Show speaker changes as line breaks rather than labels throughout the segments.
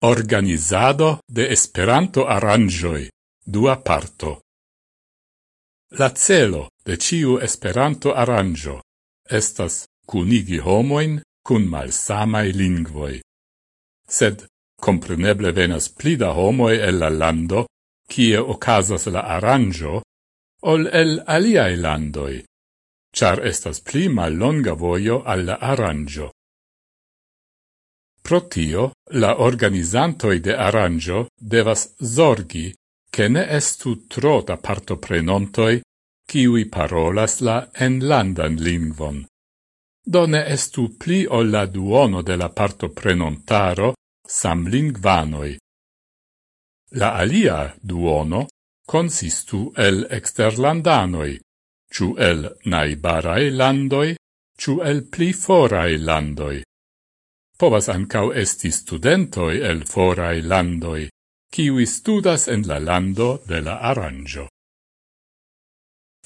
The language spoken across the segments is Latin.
Organizado de Esperanto aranjoi, dua parto. La celo de ciu Esperanto aranjo estas cunigi homoin cun malsamai lingvoi. Sed compreneble venas plida homoi el la lando, kie ocasas la aranjo, ol el aliae landoi, char estas pli mal longa voio alla aranjo. Pro tio, la organizantoi de aranjo devas zorgi che ne estu tro da partoprenontoi kiui parolas la enlandan lingvon. Do ne estu pli o la duono de la partoprenontaro sam lingvanoi. La alia duono consistu el exterlandanoi, ciu el naibarae landoi, ciu el pli forae landoi. Povas ancau esti studentoi el forai landoi, kiwi studas en la lando de la arrangio.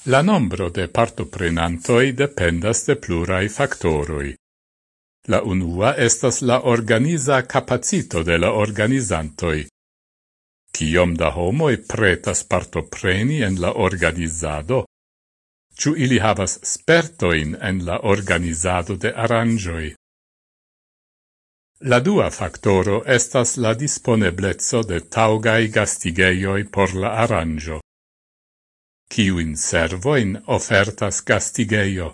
La nombro de partoprenantoi dependas de plurai factoroi. La unua estas la organiza capacito de la organizantoi. Ciom da homoi pretas partopreni en la organizado? Ciu ili havas spertoin en la organizado de aranjoi? La dua factoro estas la disponeblezzo de taugai gastigeioi por la arrangio. Ciuin servoin ofertas gastigeio?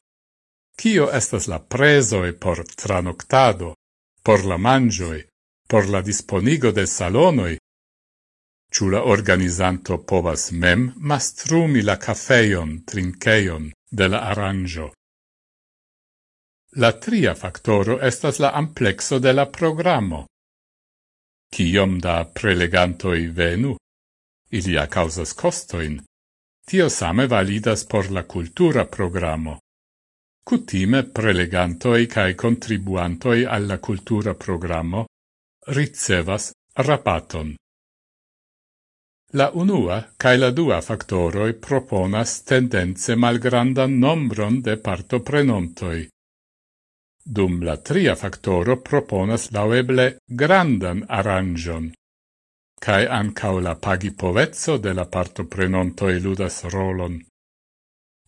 Cio estas la presoe por tranoctado, por la mangioi, por la disponigo de salonoi? Ciu la organizanto povas mem mastrumi la cafeion, trinkeion de la arrangio? La tria factoro estas la amplexo de la programo. Ciom da prelegantoi venu? Ilia causas costoin. Tio same validas por la cultura programo. Cutime prelegantoi cae contribuantoi alla cultura programo ricevas rapaton. La unua cae la dua factoroi proponas tendenze malgrandan nombron de partoprenontoi dum la tria factoro proponas laueble grandan arangion. Cae ancau la pagi povezzo de la partoprenontoi eludas rolon.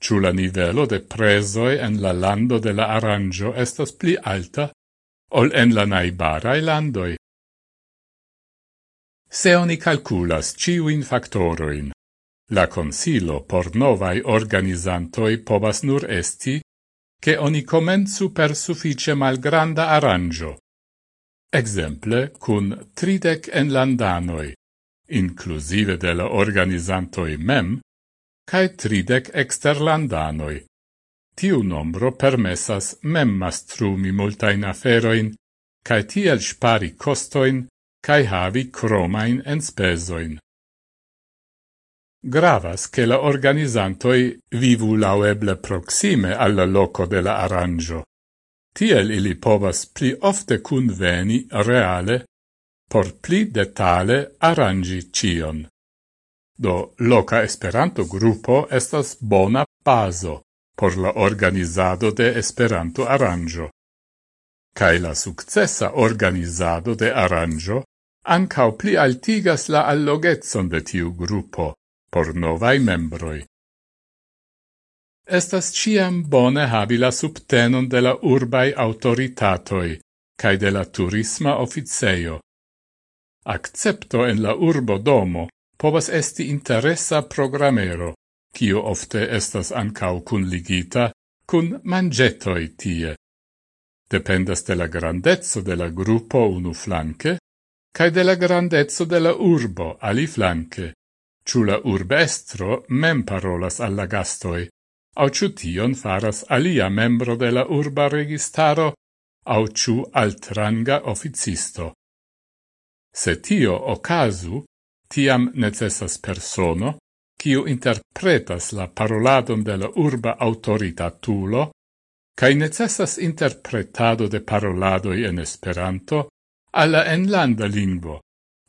Ciù la nivelo de presoi en la lando de la arrangio estas pli alta, ol en la naibarae landoi. Se oni calculas ciuin factoroin, la consilo por novai organizantoi povas nur esti che oni comenzu per suffice malgranda arrangio. Exemple, cun tridec enlandanoi, inclusive de la organizantoi mem, cae tridec exterlandanoi. Tiu nombro permessas mem mastrumi multain aferoin, cae tiel spari costoin, cae havi cromain en spesoin. Gravas che la organizantoi vivu laueble proxime alla loco de la arrangio. Tiel ili povas pli ofte conveni reale por pli detale arrangi cion. Do loca Esperanto gruppo estas bona paso por la organizado de Esperanto arrangio. Cai la successa organizado de arrangio ancau pli altigas la allogezon de tiu gruppo por novai membroi. Estas ciam bone habi la subtenon de la urbai autoritatoi cae de la turisma officeio. Accepto en la urbo domo povas esti interessa programero, cio ofte estas ancau cunligita cun mangetoi tie. Dependas de la grandezzo de la gruppo unu flanque, cae de la grandezzo de la urbo ali flanque. Ciu la urbestro mem parolas alla gastoi, au ciu tion faras alia membro de la urba registaro, au ciu altranga officisto. Se tio ocasu, tiam necessas persono, kiu interpretas la paroladon de la urba autoritatulo, cae necessas interpretado de paroladoi en Esperanto alla enlanda lingvo,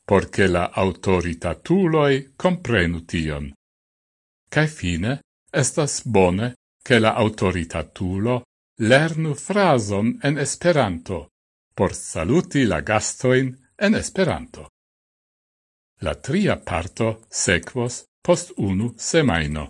porce la autoritatuloi comprenu tion. Cae fine, estas bone che la autoritatulo lernu frason en Esperanto, por saluti la gastoin en Esperanto. La tria parto sequos post unu semaino.